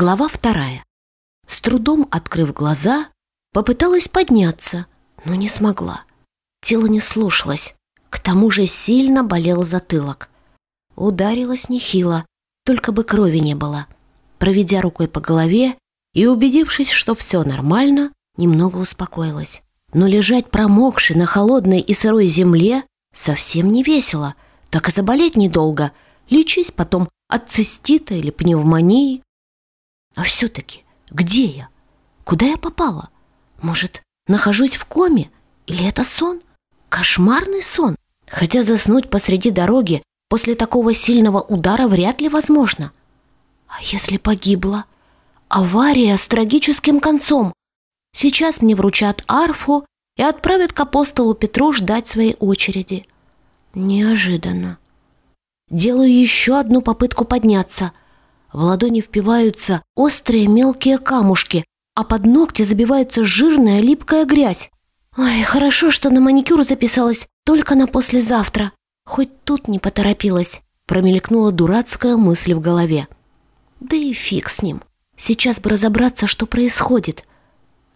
Глава вторая. С трудом открыв глаза, попыталась подняться, но не смогла. Тело не слушалось, к тому же сильно болел затылок. Ударилась нехило, только бы крови не было. Проведя рукой по голове и убедившись, что все нормально, немного успокоилась. Но лежать промокшей на холодной и сырой земле совсем не весело. Так и заболеть недолго. Лечись потом от цистита или пневмонии. А все-таки где я? Куда я попала? Может, нахожусь в коме? Или это сон? Кошмарный сон? Хотя заснуть посреди дороги после такого сильного удара вряд ли возможно. А если погибла? Авария с трагическим концом. Сейчас мне вручат арфу и отправят к апостолу Петру ждать своей очереди. Неожиданно. Делаю еще одну попытку подняться – в ладони впиваются острые мелкие камушки, а под ногти забивается жирная липкая грязь. Ой, хорошо, что на маникюр записалась только на послезавтра. Хоть тут не поторопилась. Промелькнула дурацкая мысль в голове. Да и фиг с ним. Сейчас бы разобраться, что происходит.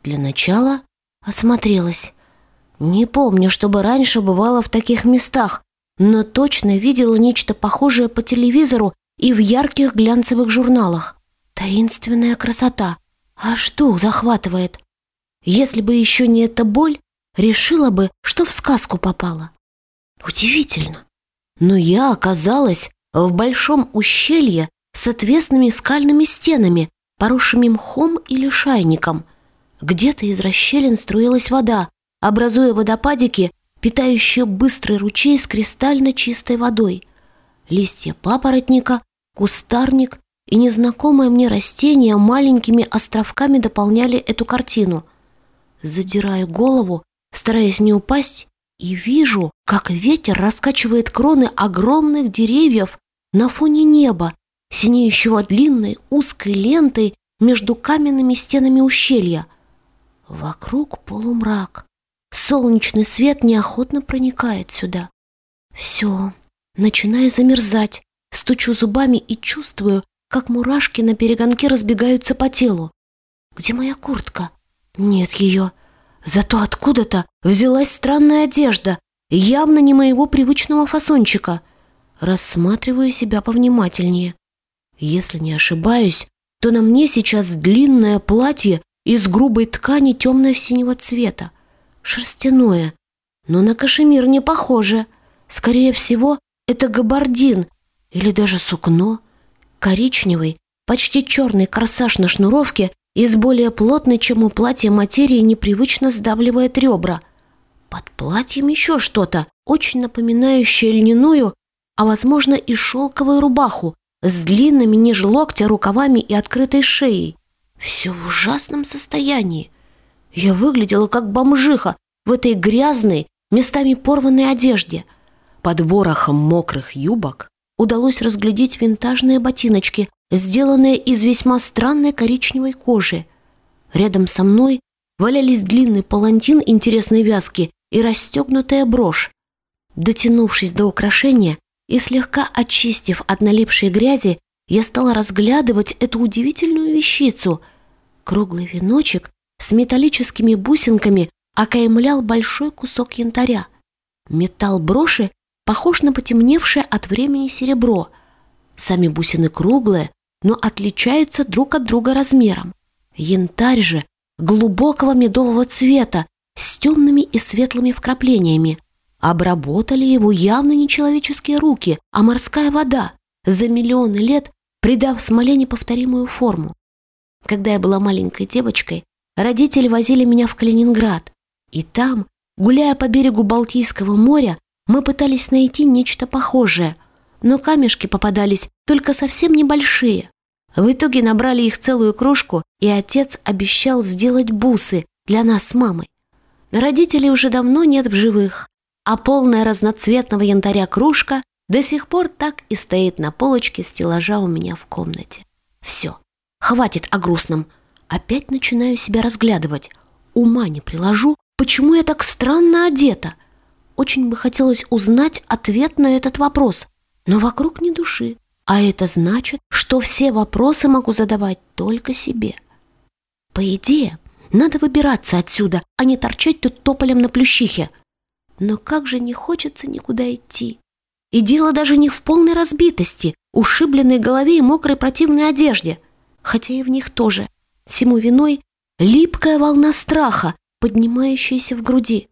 Для начала осмотрелась. Не помню, чтобы раньше бывала в таких местах, но точно видела нечто похожее по телевизору и в ярких глянцевых журналах. Таинственная красота. А что захватывает? Если бы еще не эта боль, решила бы, что в сказку попала. Удивительно. Но я оказалась в большом ущелье с отвесными скальными стенами, поросшими мхом или шайником. Где-то из расщелин струилась вода, образуя водопадики, питающие быстрый ручей с кристально чистой водой. Листья папоротника, кустарник и незнакомое мне растение маленькими островками дополняли эту картину. Задираю голову, стараясь не упасть, и вижу, как ветер раскачивает кроны огромных деревьев на фоне неба, синеющего длинной узкой лентой между каменными стенами ущелья. Вокруг полумрак. Солнечный свет неохотно проникает сюда. Все, начинаю замерзать, стучу зубами и чувствую, как мурашки на перегонке разбегаются по телу. Где моя куртка? Нет ее. Зато откуда-то взялась странная одежда, явно не моего привычного фасончика. Рассматриваю себя повнимательнее. Если не ошибаюсь, то на мне сейчас длинное платье из грубой ткани темно-синего цвета, шерстяное, но на кашемир не похоже. Скорее всего, это габардин или даже сукно, коричневый, почти черный корсаж на шнуровке из более плотной, чем у платья материи, непривычно сдавливает ребра. Под платьем еще что-то, очень напоминающее льняную, а, возможно, и шелковую рубаху с длинными ниже локтя рукавами и открытой шеей. Все в ужасном состоянии. Я выглядела как бомжиха в этой грязной, местами порванной одежде. Под ворохом мокрых юбок удалось разглядеть винтажные ботиночки, сделанные из весьма странной коричневой кожи. Рядом со мной валялись длинный палантин интересной вязки и расстегнутая брошь. Дотянувшись до украшения и слегка очистив от налипшей грязи, я стала разглядывать эту удивительную вещицу. Круглый веночек с металлическими бусинками окаймлял большой кусок янтаря. Металл броши похож на потемневшее от времени серебро. Сами бусины круглые, но отличаются друг от друга размером. Янтарь же глубокого медового цвета с темными и светлыми вкраплениями. Обработали его явно не человеческие руки, а морская вода, за миллионы лет придав смоле неповторимую форму. Когда я была маленькой девочкой, родители возили меня в Калининград, и там, гуляя по берегу Балтийского моря, мы пытались найти нечто похожее, но камешки попадались только совсем небольшие. В итоге набрали их целую кружку, и отец обещал сделать бусы для нас с мамой. Родителей уже давно нет в живых, а полная разноцветного янтаря кружка до сих пор так и стоит на полочке стеллажа у меня в комнате. Все, хватит о грустном. Опять начинаю себя разглядывать. Ума не приложу, почему я так странно одета – очень бы хотелось узнать ответ на этот вопрос, но вокруг ни души. А это значит, что все вопросы могу задавать только себе. По идее, надо выбираться отсюда, а не торчать тут тополем на плющихе. Но как же не хочется никуда идти. И дело даже не в полной разбитости, ушибленной голове и мокрой противной одежде, хотя и в них тоже. Всему виной липкая волна страха, поднимающаяся в груди.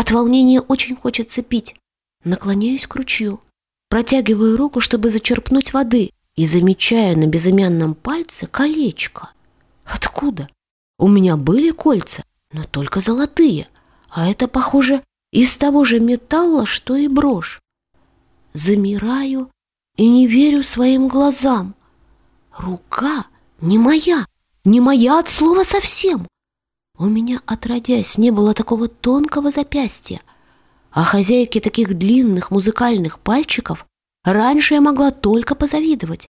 От волнения очень хочется пить. Наклоняюсь к ручью. Протягиваю руку, чтобы зачерпнуть воды, и замечаю на безымянном пальце колечко. Откуда? У меня были кольца, но только золотые, а это, похоже, из того же металла, что и брошь. Замираю и не верю своим глазам. Рука не моя, не моя от слова совсем. У меня, отродясь, не было такого тонкого запястья, а хозяйке таких длинных музыкальных пальчиков раньше я могла только позавидовать.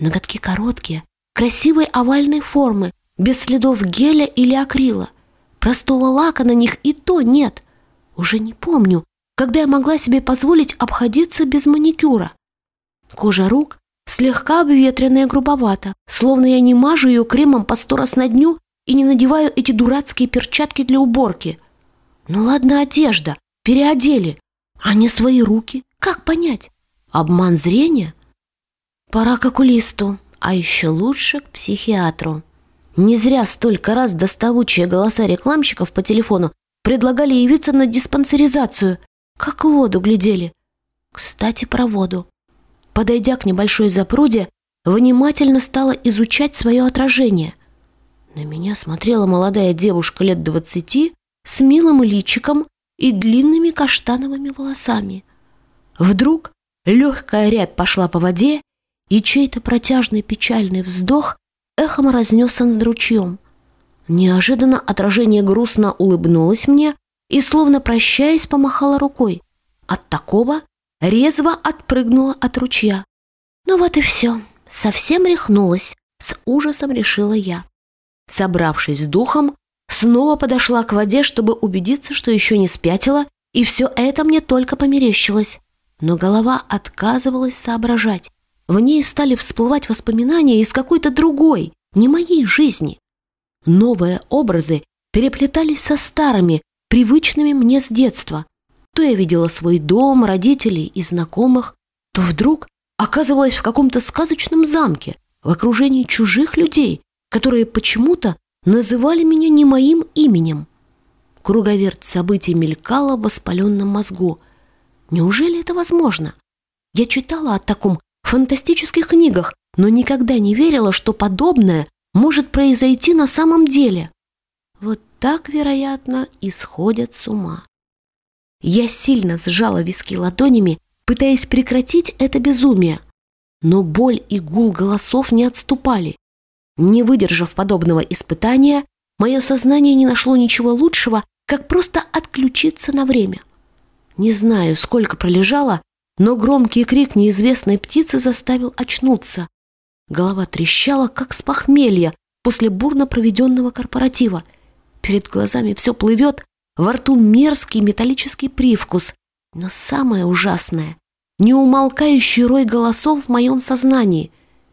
Ноготки короткие, красивой овальной формы, без следов геля или акрила. Простого лака на них и то нет. Уже не помню, когда я могла себе позволить обходиться без маникюра. Кожа рук слегка обветренная грубовато, словно я не мажу ее кремом по сто раз на дню и не надеваю эти дурацкие перчатки для уборки. Ну ладно, одежда, переодели, а не свои руки. Как понять? Обман зрения? Пора к окулисту, а еще лучше к психиатру. Не зря столько раз доставучие голоса рекламщиков по телефону предлагали явиться на диспансеризацию. Как воду глядели. Кстати, про воду. Подойдя к небольшой запруде, внимательно стала изучать свое отражение. На меня смотрела молодая девушка лет двадцати с милым личиком и длинными каштановыми волосами. Вдруг легкая рябь пошла по воде, и чей-то протяжный печальный вздох эхом разнесся над ручьем. Неожиданно отражение грустно улыбнулось мне и, словно прощаясь, помахала рукой. От такого резво отпрыгнула от ручья. Ну вот и все, совсем рехнулась, с ужасом решила я. Собравшись с духом, снова подошла к воде, чтобы убедиться, что еще не спятила, и все это мне только померещилось. Но голова отказывалась соображать. В ней стали всплывать воспоминания из какой-то другой, не моей жизни. Новые образы переплетались со старыми, привычными мне с детства. То я видела свой дом, родителей и знакомых, то вдруг оказывалась в каком-то сказочном замке, в окружении чужих людей, которые почему-то называли меня не моим именем. Круговерт событий мелькала в воспаленном мозгу. Неужели это возможно? Я читала о таком в фантастических книгах, но никогда не верила, что подобное может произойти на самом деле. Вот так, вероятно, исходят с ума. Я сильно сжала виски ладонями, пытаясь прекратить это безумие. Но боль и гул голосов не отступали. Не выдержав подобного испытания, мое сознание не нашло ничего лучшего, как просто отключиться на время. Не знаю, сколько пролежала, но громкий крик неизвестной птицы заставил очнуться. Голова трещала, как с похмелья после бурно проведенного корпоратива. Перед глазами все плывет, во рту мерзкий металлический привкус. Но самое ужасное — неумолкающий рой голосов в моем сознании.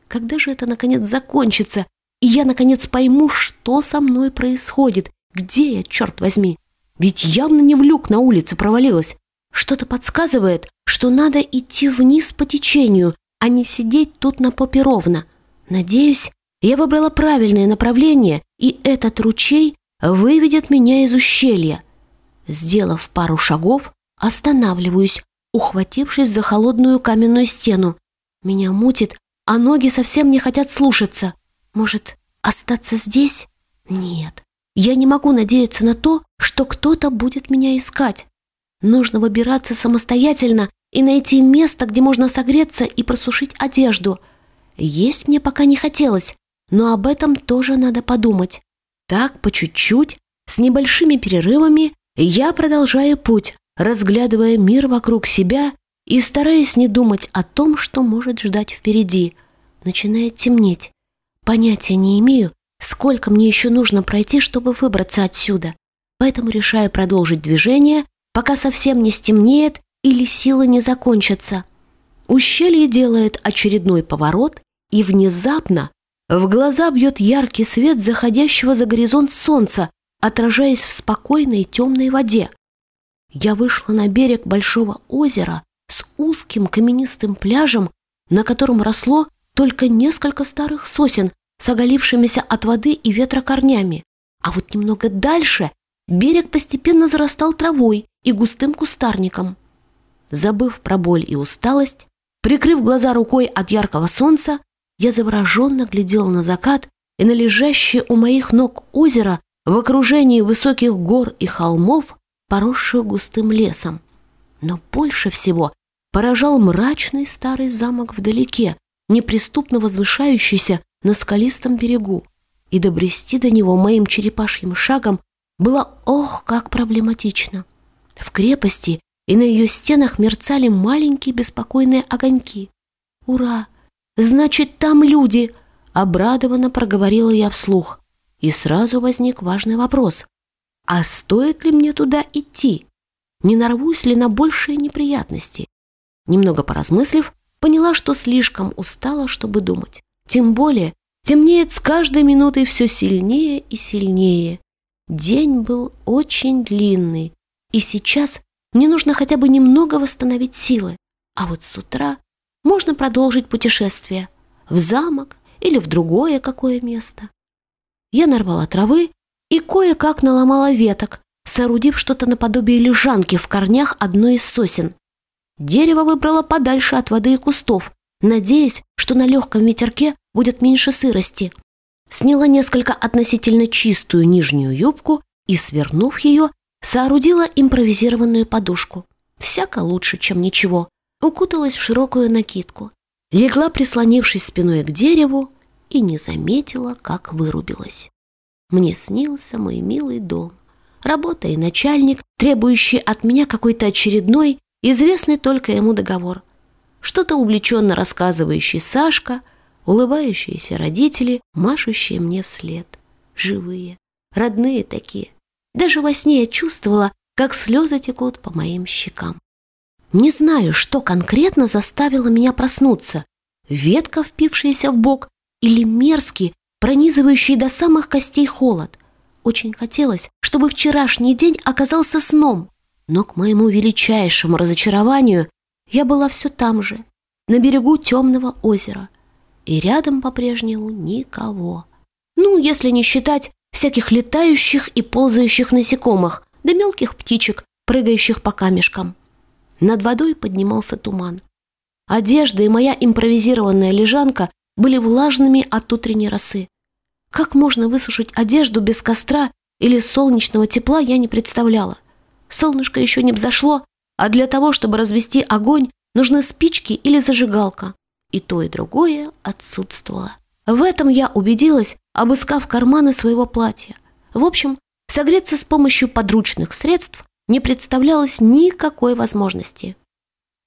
Когда же это, наконец, закончится, и я, наконец, пойму, что со мной происходит? Где я, черт возьми? Ведь явно не в люк на улице провалилась. Что-то подсказывает, что надо идти вниз по течению, а не сидеть тут на попе ровно. Надеюсь, я выбрала правильное направление, и этот ручей выведет меня из ущелья. Сделав пару шагов, останавливаюсь, ухватившись за холодную каменную стену. Меня мутит, а ноги совсем не хотят слушаться. Может, остаться здесь? Нет, я не могу надеяться на то, что кто-то будет меня искать. Нужно выбираться самостоятельно и найти место, где можно согреться и просушить одежду. Есть мне пока не хотелось, но об этом тоже надо подумать. Так, по чуть-чуть, с небольшими перерывами, я продолжаю путь, разглядывая мир вокруг себя и стараясь не думать о том, что может ждать впереди. Начинает темнеть. Понятия не имею, сколько мне еще нужно пройти, чтобы выбраться отсюда. Поэтому решаю продолжить движение, пока совсем не стемнеет или силы не закончатся. Ущелье делает очередной поворот, и внезапно в глаза бьет яркий свет заходящего за горизонт солнца, отражаясь в спокойной темной воде. Я вышла на берег большого озера с узким каменистым пляжем, на котором росло только несколько старых сосен с оголившимися от воды и ветра корнями. А вот немного дальше берег постепенно зарастал травой и густым кустарником. Забыв про боль и усталость, прикрыв глаза рукой от яркого солнца, я завороженно глядел на закат и на лежащее у моих ног озеро в окружении высоких гор и холмов, поросших густым лесом. Но больше всего поражал мрачный старый замок вдалеке, неприступно возвышающийся на скалистом берегу, и добрести до него моим черепашьим шагом было ох, как проблематично. В крепости и на ее стенах мерцали маленькие беспокойные огоньки. «Ура! Значит, там люди!» — обрадованно проговорила я вслух. И сразу возник важный вопрос. А стоит ли мне туда идти? Не нарвусь ли на большие неприятности? Немного поразмыслив, поняла, что слишком устала, чтобы думать. Тем более, темнеет с каждой минутой все сильнее и сильнее. День был очень длинный, и сейчас мне нужно хотя бы немного восстановить силы. А вот с утра можно продолжить путешествие в замок или в другое какое место. Я нарвала травы и кое-как наломала веток, соорудив что-то наподобие лежанки в корнях одной из сосен. Дерево выбрала подальше от воды и кустов, надеясь, что на легком ветерке будет меньше сырости. Сняла несколько относительно чистую нижнюю юбку и, свернув ее, соорудила импровизированную подушку. Всяко лучше, чем ничего. Укуталась в широкую накидку. Легла, прислонившись спиной к дереву, и не заметила, как вырубилась. Мне снился мой милый дом. Работа и начальник, требующий от меня какой-то очередной, известный только ему договор. Что-то увлеченно рассказывающий Сашка, улыбающиеся родители, машущие мне вслед. Живые, родные такие. Даже во сне я чувствовала, как слезы текут по моим щекам. Не знаю, что конкретно заставило меня проснуться. Ветка, впившаяся в бок, или мерзкий, пронизывающий до самых костей холод. Очень хотелось, чтобы вчерашний день оказался сном, но к моему величайшему разочарованию я была все там же, на берегу темного озера, и рядом по-прежнему никого. Ну, если не считать всяких летающих и ползающих насекомых, да мелких птичек, прыгающих по камешкам. Над водой поднимался туман. Одежда и моя импровизированная лежанка были влажными от утренней росы. Как можно высушить одежду без костра или солнечного тепла, я не представляла. Солнышко еще не взошло, а для того, чтобы развести огонь, нужны спички или зажигалка. И то, и другое отсутствовало. В этом я убедилась, обыскав карманы своего платья. В общем, согреться с помощью подручных средств не представлялось никакой возможности.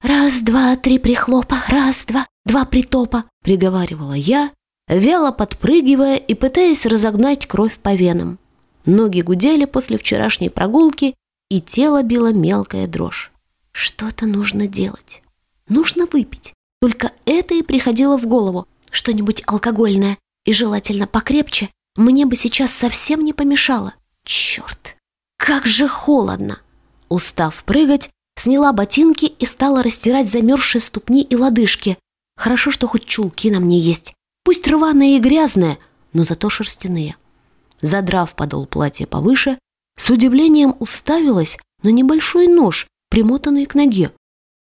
«Раз, два, три прихлопа, раз, два, два притопа», — приговаривала я, вяло подпрыгивая и пытаясь разогнать кровь по венам. Ноги гудели после вчерашней прогулки, и тело било мелкая дрожь. Что-то нужно делать. Нужно выпить. Только это и приходило в голову что-нибудь алкогольное и желательно покрепче, мне бы сейчас совсем не помешало. Черт, как же холодно! Устав прыгать, сняла ботинки и стала растирать замерзшие ступни и лодыжки. Хорошо, что хоть чулки на мне есть. Пусть рваные и грязные, но зато шерстяные. Задрав подол платья повыше, с удивлением уставилась на небольшой нож, примотанный к ноге.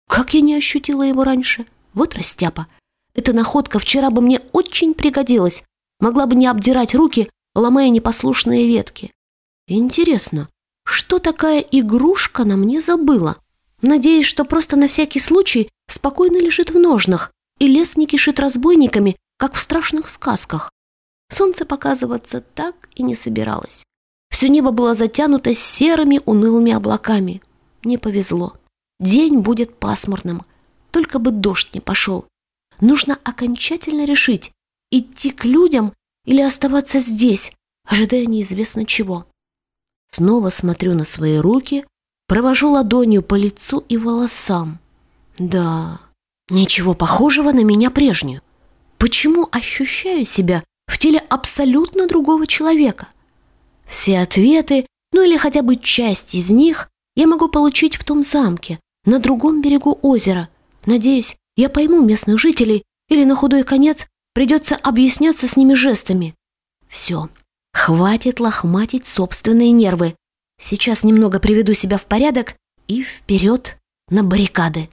Как я не ощутила его раньше? Вот растяпа. Эта находка вчера бы мне очень пригодилась. Могла бы не обдирать руки, ломая непослушные ветки. Интересно, что такая игрушка на мне забыла? Надеюсь, что просто на всякий случай спокойно лежит в ножнах, и лес не кишит разбойниками, как в страшных сказках. Солнце показываться так и не собиралось. Все небо было затянуто серыми унылыми облаками. Не повезло. День будет пасмурным. Только бы дождь не пошел. Нужно окончательно решить, идти к людям или оставаться здесь, ожидая неизвестно чего. Снова смотрю на свои руки, провожу ладонью по лицу и волосам. Да, Ничего похожего на меня прежнюю. Почему ощущаю себя в теле абсолютно другого человека? Все ответы, ну или хотя бы часть из них, я могу получить в том замке, на другом берегу озера. Надеюсь, я пойму местных жителей или на худой конец придется объясняться с ними жестами. Все, хватит лохматить собственные нервы. Сейчас немного приведу себя в порядок и вперед на баррикады.